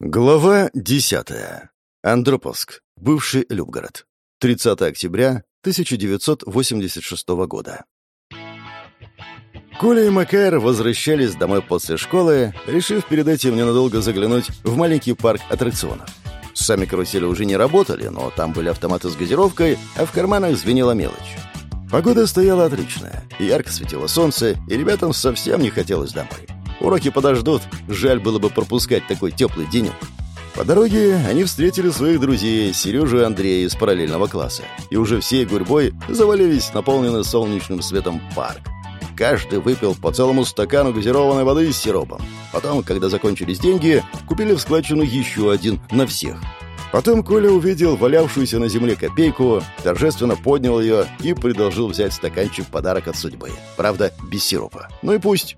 Глава 10. Андроповск. Бывший Любгород. 30 октября 1986 года. Коля и Макар возвращались домой после школы, решив перед этим ненадолго заглянуть в маленький парк аттракционов. Сами карусели уже не работали, но там были автоматы с газировкой, а в карманах звенела мелочь. Погода стояла отличная, ярко светило солнце, и ребятам совсем не хотелось домой. Уроки подождут, жаль было бы пропускать такой теплый денек. По дороге они встретили своих друзей, Сережу и Андрея из параллельного класса, и уже всей гурьбой завалились наполненный солнечным светом парк. Каждый выпил по целому стакану газированной воды с сиропом. Потом, когда закончились деньги, купили в складчину еще один на всех. Потом Коля увидел валявшуюся на земле копейку, торжественно поднял ее и предложил взять стаканчик подарок от судьбы. Правда, без сиропа. Ну и пусть.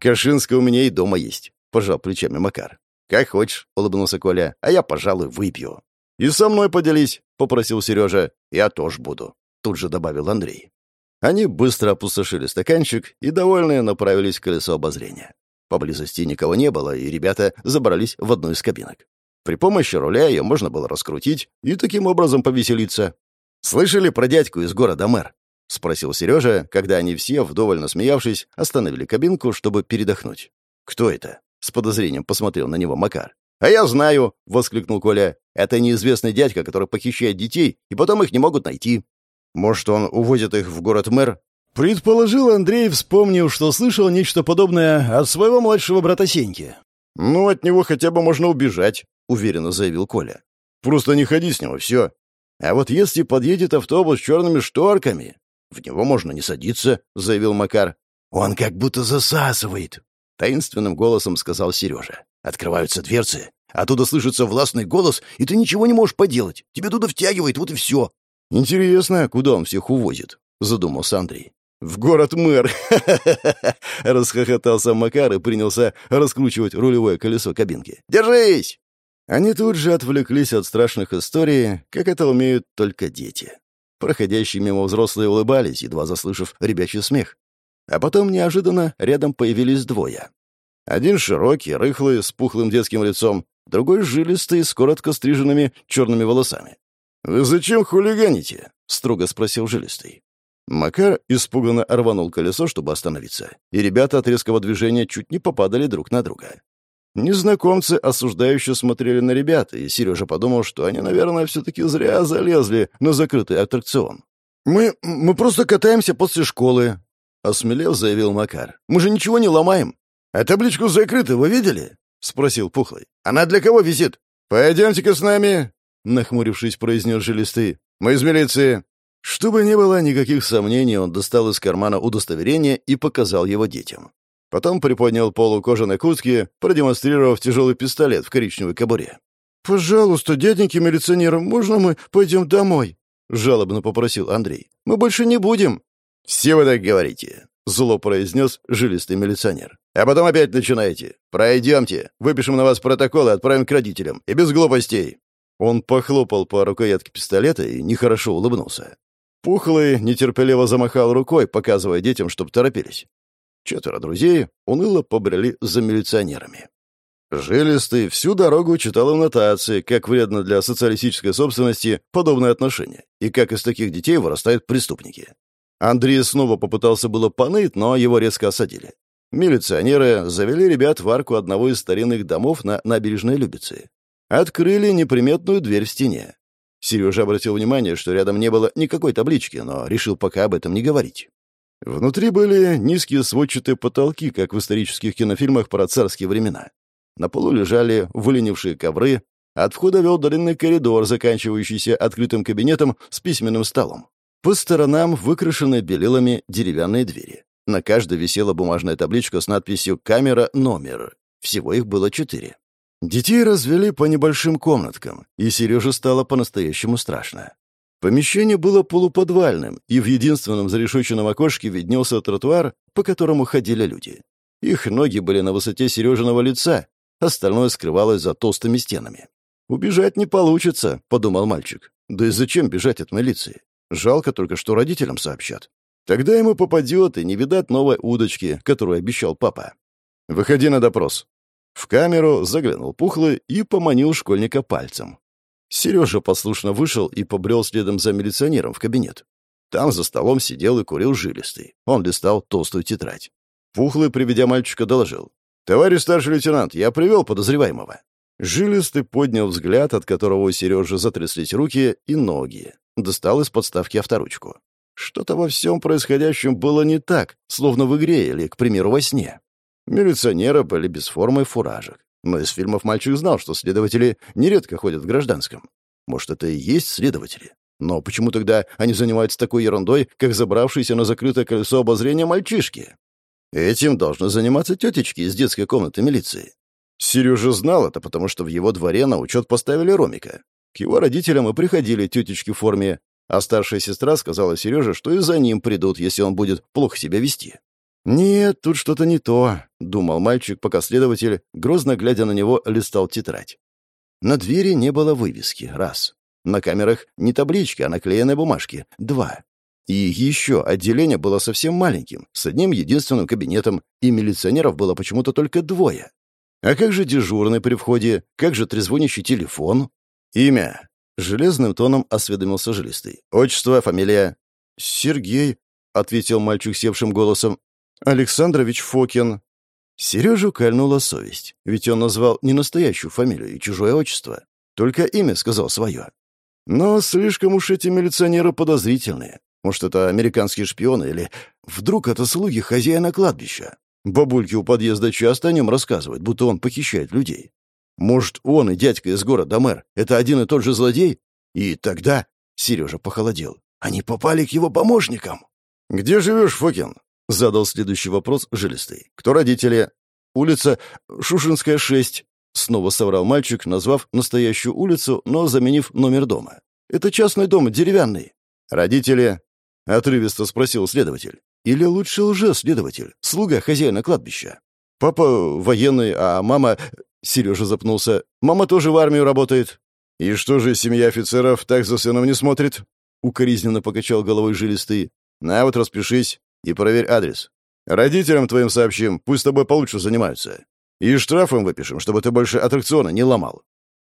«Кашинская у меня и дома есть», — пожал плечами Макар. «Как хочешь», — улыбнулся Коля, — «а я, пожалуй, выпью». «И со мной поделись», — попросил Сережа. «Я тоже буду», — тут же добавил Андрей. Они быстро опустошили стаканчик и, довольные, направились к колесу обозрения. Поблизости никого не было, и ребята забрались в одну из кабинок. При помощи руля ее можно было раскрутить и таким образом повеселиться. «Слышали про дядьку из города мэр?» — спросил Сережа, когда они все, вдоволь насмеявшись, остановили кабинку, чтобы передохнуть. «Кто это?» — с подозрением посмотрел на него Макар. «А я знаю!» — воскликнул Коля. «Это неизвестный дядька, который похищает детей, и потом их не могут найти». «Может, он увозит их в город-мэр?» Предположил Андрей, вспомнив, что слышал нечто подобное от своего младшего брата Сеньки. «Ну, от него хотя бы можно убежать», — уверенно заявил Коля. «Просто не ходи с него, все. А вот если подъедет автобус с черными шторками, «В него можно не садиться», — заявил Макар. «Он как будто засасывает», — таинственным голосом сказал Сережа. «Открываются дверцы, оттуда слышится властный голос, и ты ничего не можешь поделать. Тебе туда втягивает, вот и все». «Интересно, куда он всех увозит?» — задумался Андрей. «В город-мэр!» — расхохотался Макар и принялся раскручивать рулевое колесо кабинки. «Держись!» Они тут же отвлеклись от страшных историй, как это умеют только дети. Проходящие мимо взрослые улыбались, едва заслышав ребячий смех. А потом неожиданно рядом появились двое. Один широкий, рыхлый, с пухлым детским лицом, другой жилистый, с коротко стриженными черными волосами. «Вы зачем хулиганите?» — строго спросил жилистый. Макар испуганно рванул колесо, чтобы остановиться, и ребята от резкого движения чуть не попадали друг на друга. Незнакомцы осуждающе смотрели на ребят, и Сережа подумал, что они, наверное, все-таки зря залезли на закрытый аттракцион. «Мы... мы просто катаемся после школы», — осмелев заявил Макар. «Мы же ничего не ломаем». «А табличку закрыта вы видели?» — спросил Пухлый. «Она для кого висит?» «Пойдемте-ка с нами», — нахмурившись, произнес Жилистый. «Мы из милиции». Чтобы не было никаких сомнений, он достал из кармана удостоверение и показал его детям. Потом приподнял полу кожаной куртки, продемонстрировав тяжелый пистолет в коричневой кобуре. «Пожалуйста, дяденьки милиционеры, можно мы пойдем домой?» — жалобно попросил Андрей. «Мы больше не будем». «Все вы так говорите», — зло произнес жилистый милиционер. «А потом опять начинаете. Пройдемте, выпишем на вас протокол и отправим к родителям. И без глупостей». Он похлопал по рукоятке пистолета и нехорошо улыбнулся. Пухлый нетерпеливо замахал рукой, показывая детям, чтобы торопились. Четверо друзей уныло побрели за милиционерами. Жилистый всю дорогу читал аннотации, как вредно для социалистической собственности подобное отношение, и как из таких детей вырастают преступники. Андрей снова попытался было поныть, но его резко осадили. Милиционеры завели ребят в арку одного из старинных домов на набережной Любицы. Открыли неприметную дверь в стене. Сережа обратил внимание, что рядом не было никакой таблички, но решил пока об этом не говорить. Внутри были низкие сводчатые потолки, как в исторических кинофильмах про царские времена. На полу лежали выленившие ковры, от входа вел длинный коридор, заканчивающийся открытым кабинетом с письменным столом. По сторонам выкрашены белилами деревянные двери. На каждой висела бумажная табличка с надписью «Камера номер». Всего их было четыре. Детей развели по небольшим комнаткам, и Сереже стало по-настоящему страшно. Помещение было полуподвальным, и в единственном зарешоченном окошке виднелся тротуар, по которому ходили люди. Их ноги были на высоте Сережиного лица, остальное скрывалось за толстыми стенами. «Убежать не получится», — подумал мальчик. «Да и зачем бежать от милиции? Жалко только, что родителям сообщат. Тогда ему попадет и не видать новой удочки, которую обещал папа. «Выходи на допрос». В камеру заглянул Пухлый и поманил школьника пальцем. Сережа послушно вышел и побрел следом за милиционером в кабинет. Там за столом сидел и курил жилистый. Он листал толстую тетрадь. Пухлый, приведя мальчика, доложил. «Товарищ старший лейтенант, я привел подозреваемого». Жилистый поднял взгляд, от которого у Сережи затряслись руки и ноги. Достал из подставки авторучку. Что-то во всем происходящем было не так, словно в игре или, к примеру, во сне. Милиционеры были без формы и фуражек. Но из фильмов мальчик знал, что следователи нередко ходят в гражданском. Может, это и есть следователи? Но почему тогда они занимаются такой ерундой, как забравшиеся на закрытое колесо обозрения мальчишки? Этим должны заниматься тетечки из детской комнаты милиции. Сережа знал это, потому что в его дворе на учет поставили Ромика. К его родителям и приходили тетечки в форме, а старшая сестра сказала Сереже, что и за ним придут, если он будет плохо себя вести. «Нет, тут что-то не то», — думал мальчик, пока следователь, грозно глядя на него, листал тетрадь. На двери не было вывески, раз. На камерах не таблички, а наклеенные бумажки, два. И еще отделение было совсем маленьким, с одним единственным кабинетом, и милиционеров было почему-то только двое. А как же дежурный при входе? Как же трезвонящий телефон? Имя. Железным тоном осведомился жилистый. Отчество, фамилия. «Сергей», — ответил мальчик севшим голосом. «Александрович Фокин». Сережу кольнула совесть, ведь он назвал не настоящую фамилию и чужое отчество. Только имя сказал свое. Но слишком уж эти милиционеры подозрительные. Может, это американские шпионы или... Вдруг это слуги хозяина кладбища? Бабульки у подъезда часто о нем рассказывают, будто он похищает людей. Может, он и дядька из города мэр — это один и тот же злодей? И тогда Сережа похолодел. Они попали к его помощникам. «Где живешь, Фокин?» — задал следующий вопрос жилистый. «Кто родители?» «Улица Шушинская, 6», — снова соврал мальчик, назвав настоящую улицу, но заменив номер дома. «Это частный дом, деревянный». «Родители?» — отрывисто спросил следователь. «Или лучше лже-следователь, слуга хозяина кладбища?» «Папа военный, а мама Сережа запнулся. «Мама тоже в армию работает». «И что же семья офицеров так за сыном не смотрит?» Укоризненно покачал головой жилистый. «На вот распишись и проверь адрес. Родителям твоим сообщим, пусть с тобой получше занимаются. И штрафом выпишем, чтобы ты больше аттракциона не ломал».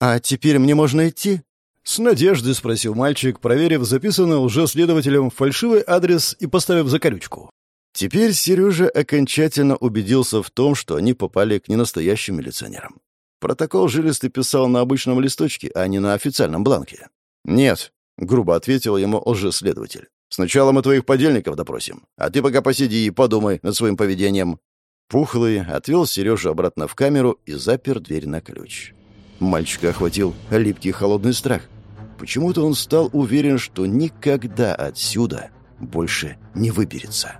«А теперь мне можно идти?» С надеждой спросил мальчик, проверив записанный лжеследователем фальшивый адрес и поставив закорючку. Теперь Сережа окончательно убедился в том, что они попали к ненастоящим милиционерам. Протокол жилистый писал на обычном листочке, а не на официальном бланке. «Нет», — грубо ответил ему лжеследователь. «Сначала мы твоих подельников допросим, а ты пока посиди и подумай над своим поведением». Пухлый отвел Сережу обратно в камеру и запер дверь на ключ. Мальчика охватил липкий холодный страх. Почему-то он стал уверен, что никогда отсюда больше не выберется.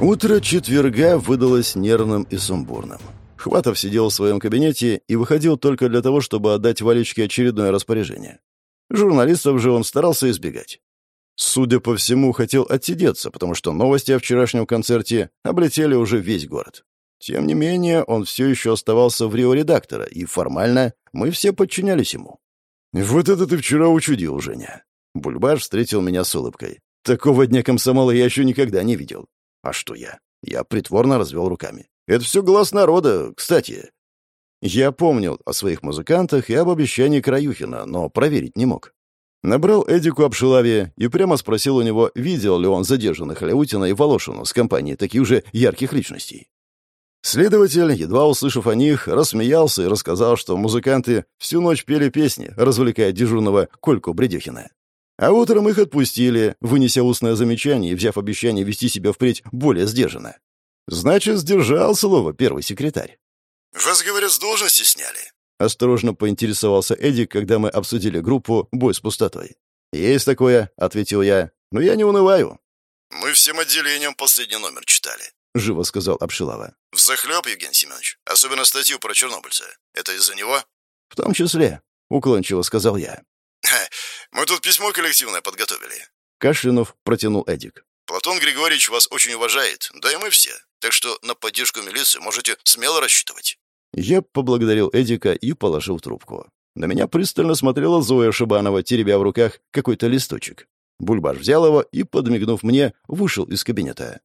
Утро четверга выдалось нервным и сумбурным. Хватов сидел в своем кабинете и выходил только для того, чтобы отдать Валечке очередное распоряжение. Журналистов же он старался избегать. Судя по всему, хотел отсидеться, потому что новости о вчерашнем концерте облетели уже весь город. Тем не менее, он все еще оставался в Рио редактора, и формально мы все подчинялись ему. «Вот это ты вчера учудил, Женя!» Бульбаш встретил меня с улыбкой. «Такого дня комсомола я еще никогда не видел. А что я? Я притворно развел руками. Это все глаз народа, кстати. Я помнил о своих музыкантах и об обещании Краюхина, но проверить не мог. Набрал Эдику Обшилаве и прямо спросил у него, видел ли он задержанных Ляутина и Волошину с компанией таких же ярких личностей. Следователь, едва услышав о них, рассмеялся и рассказал, что музыканты всю ночь пели песни, развлекая дежурного Кольку Бредехина. А утром их отпустили, вынеся устное замечание и взяв обещание вести себя впредь более сдержанно. Значит, сдержал слово первый секретарь. «Вас, говорят, с должности сняли?» Осторожно поинтересовался Эдик, когда мы обсудили группу «Бой с пустотой». «Есть такое», — ответил я, — «но я не унываю». «Мы всем отделением последний номер читали», — живо сказал Обшилава. «Взахлеб, Евгений Семенович. Особенно статью про чернобыльца. Это из-за него?» «В том числе», — уклончиво сказал я. Мы тут письмо коллективное подготовили». Кашлянув протянул Эдик. «Платон Григорьевич вас очень уважает, да и мы все. Так что на поддержку милиции можете смело рассчитывать». Я поблагодарил Эдика и положил трубку. На меня пристально смотрела Зоя Шибанова, теребя в руках какой-то листочек. Бульбаш взял его и, подмигнув мне, вышел из кабинета.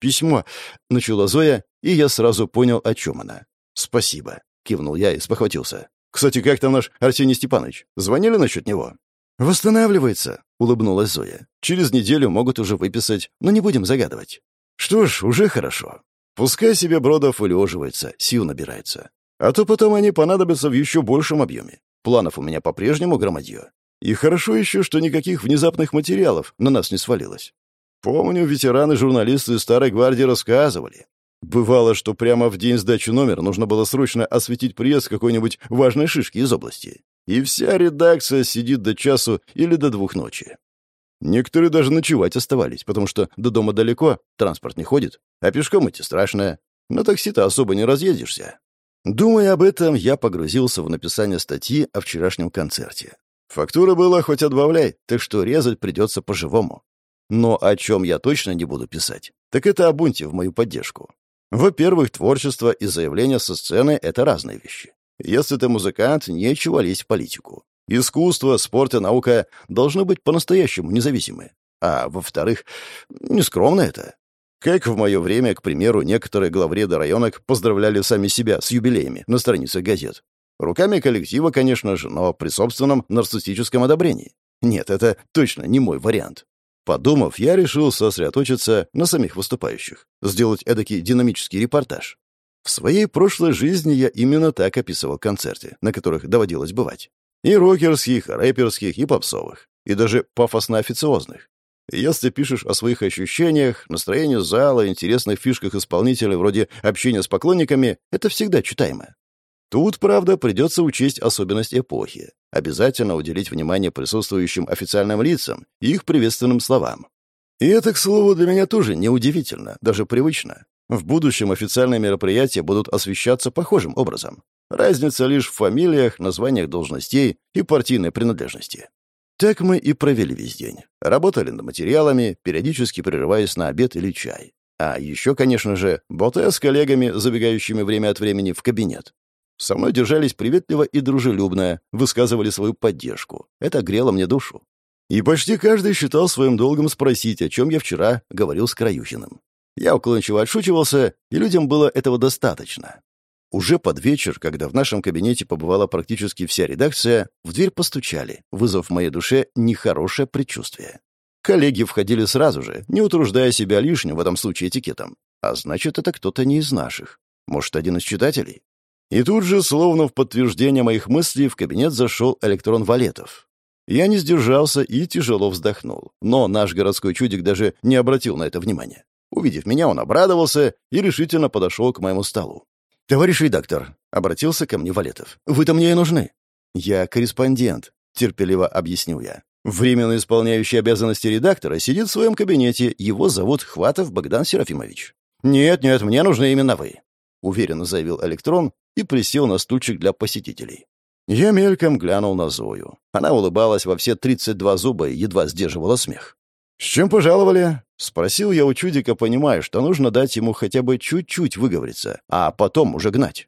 письмо», — начала Зоя, и я сразу понял, о чем она. «Спасибо», — кивнул я и спохватился. «Кстати, как там наш Арсений Степанович? Звонили насчет него?» «Восстанавливается», — улыбнулась Зоя. «Через неделю могут уже выписать, но не будем загадывать». «Что ж, уже хорошо. Пускай себе Бродов улеживается, сил набирается. А то потом они понадобятся в еще большем объеме. Планов у меня по-прежнему громадье. И хорошо еще, что никаких внезапных материалов на нас не свалилось. Помню, ветераны-журналисты Старой Гвардии рассказывали. Бывало, что прямо в день сдачи номера нужно было срочно осветить приезд какой-нибудь важной шишки из области. И вся редакция сидит до часу или до двух ночи. Некоторые даже ночевать оставались, потому что до дома далеко, транспорт не ходит, а пешком идти страшно. На такси-то особо не разъедешься. Думая об этом, я погрузился в написание статьи о вчерашнем концерте. Фактура была хоть отбавляй, так что резать придется по-живому. Но о чем я точно не буду писать, так это о бунте в мою поддержку. Во-первых, творчество и заявления со сцены — это разные вещи. Если ты музыкант, нечего лезть в политику. Искусство, спорт и наука должны быть по-настоящему независимы. А во-вторых, нескромно это. Как в мое время, к примеру, некоторые главреды районок поздравляли сами себя с юбилеями на страницах газет. Руками коллектива, конечно же, но при собственном нарциссическом одобрении. Нет, это точно не мой вариант. Подумав, я решил сосредоточиться на самих выступающих, сделать эдакий динамический репортаж. В своей прошлой жизни я именно так описывал концерты, на которых доводилось бывать. И рокерских, и рэперских, и попсовых. И даже пафосно-официозных. Если пишешь о своих ощущениях, настроении зала, интересных фишках исполнителя вроде общения с поклонниками, это всегда читаемо. Тут, правда, придется учесть особенность эпохи. Обязательно уделить внимание присутствующим официальным лицам и их приветственным словам. И это, к слову, для меня тоже неудивительно, даже привычно. В будущем официальные мероприятия будут освещаться похожим образом. Разница лишь в фамилиях, названиях должностей и партийной принадлежности. Так мы и провели весь день. Работали над материалами, периодически прерываясь на обед или чай. А еще, конечно же, болтая с коллегами, забегающими время от времени в кабинет. Со мной держались приветливо и дружелюбно, высказывали свою поддержку. Это грело мне душу. И почти каждый считал своим долгом спросить, о чем я вчера говорил с Краюхиным. Я уклончиво отшучивался, и людям было этого достаточно. Уже под вечер, когда в нашем кабинете побывала практически вся редакция, в дверь постучали, вызвав в моей душе нехорошее предчувствие. Коллеги входили сразу же, не утруждая себя лишним в этом случае этикетом. А значит, это кто-то не из наших. Может, один из читателей? И тут же, словно в подтверждение моих мыслей, в кабинет зашел электрон Валетов. Я не сдержался и тяжело вздохнул. Но наш городской чудик даже не обратил на это внимания. Увидев меня, он обрадовался и решительно подошел к моему столу. «Товарищ редактор», — обратился ко мне Валетов, — «вы-то мне и нужны». «Я корреспондент», — терпеливо объяснил я. «Временно исполняющий обязанности редактора сидит в своем кабинете. Его зовут Хватов Богдан Серафимович». «Нет, нет, мне нужны именно вы», — уверенно заявил Электрон и присел на стульчик для посетителей. Я мельком глянул на Зою. Она улыбалась во все тридцать два зуба и едва сдерживала смех. «С чем пожаловали?» — спросил я у чудика, понимая, что нужно дать ему хотя бы чуть-чуть выговориться, а потом уже гнать.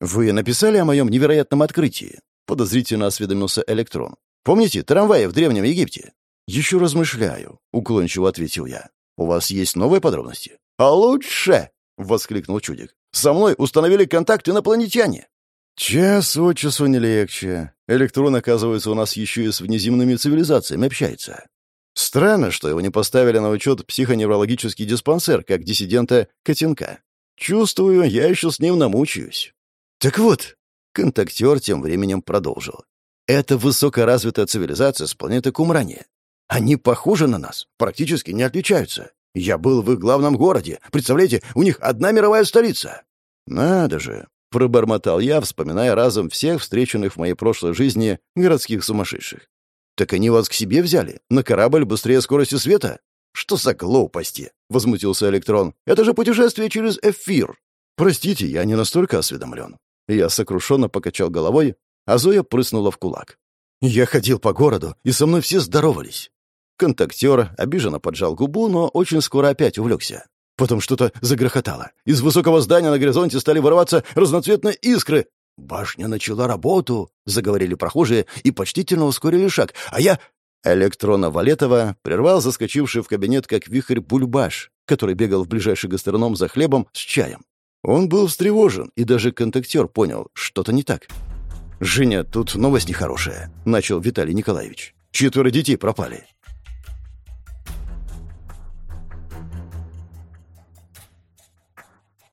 «Вы написали о моем невероятном открытии?» — подозрительно осведомился Электрон. «Помните трамваи в Древнем Египте?» «Еще размышляю», — уклончиво ответил я. «У вас есть новые подробности?» «А лучше!» — воскликнул чудик. Со мной установили контакт инопланетяне». «Час от часу не легче. Электрон, оказывается, у нас еще и с внеземными цивилизациями общается. Странно, что его не поставили на учет психоневрологический диспансер, как диссидента Котенка. Чувствую, я еще с ним намучаюсь». «Так вот», — контактер тем временем продолжил. «Это высокоразвитая цивилизация с планеты Кумрания. Они похожи на нас, практически не отличаются. Я был в их главном городе. Представляете, у них одна мировая столица. Надо же, пробормотал я, вспоминая разом всех встреченных в моей прошлой жизни городских сумасшедших. Так они вас к себе взяли? На корабль быстрее скорости света? Что за глупости? Возмутился Электрон. Это же путешествие через эфир. Простите, я не настолько осведомлен. Я сокрушенно покачал головой, а Зоя прыснула в кулак. Я ходил по городу, и со мной все здоровались. Контактер обиженно поджал губу, но очень скоро опять увлекся. Потом что-то загрохотало. Из высокого здания на горизонте стали вырываться разноцветные искры. «Башня начала работу», — заговорили прохожие и почтительно ускорили шаг. А я... Электрона Валетова прервал заскочивший в кабинет как вихрь бульбаш. который бегал в ближайший гастроном за хлебом с чаем. Он был встревожен, и даже контактер понял, что-то не так. «Женя, тут новость нехорошая», — начал Виталий Николаевич. «Четверо детей пропали.